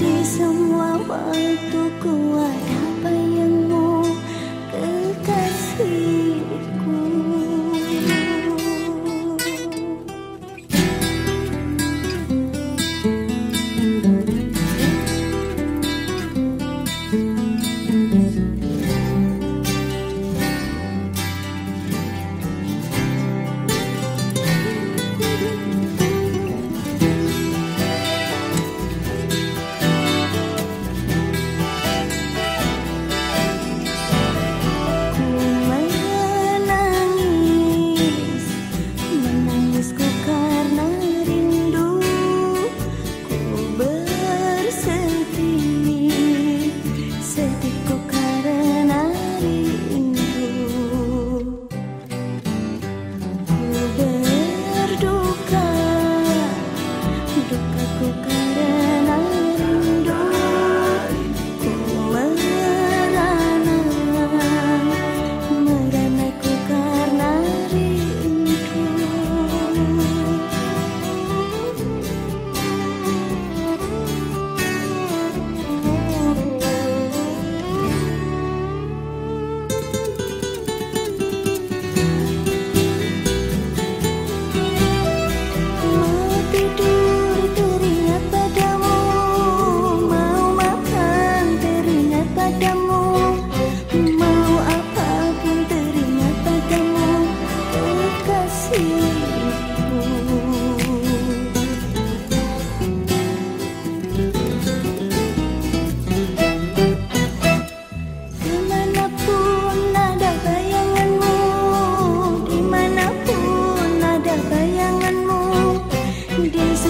Di semua waktu ku akan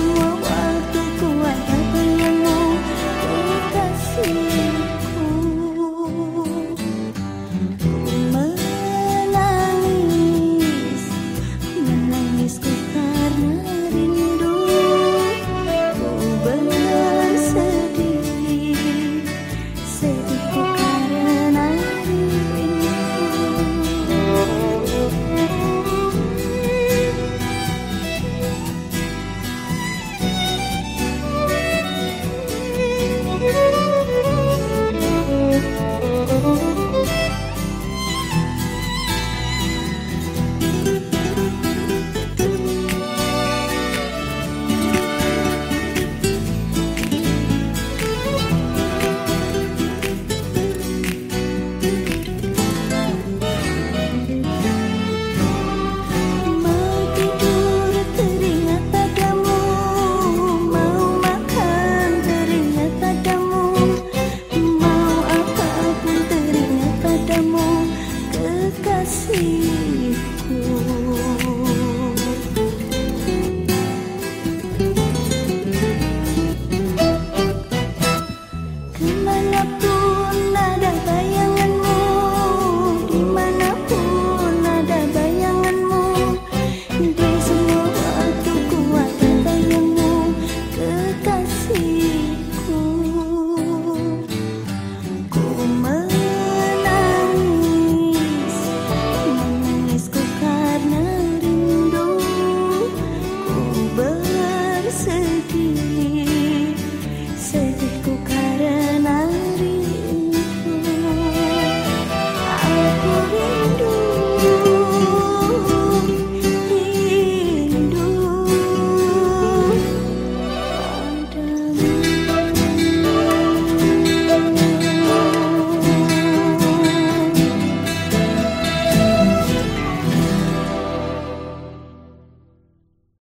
whoa, whoa. see.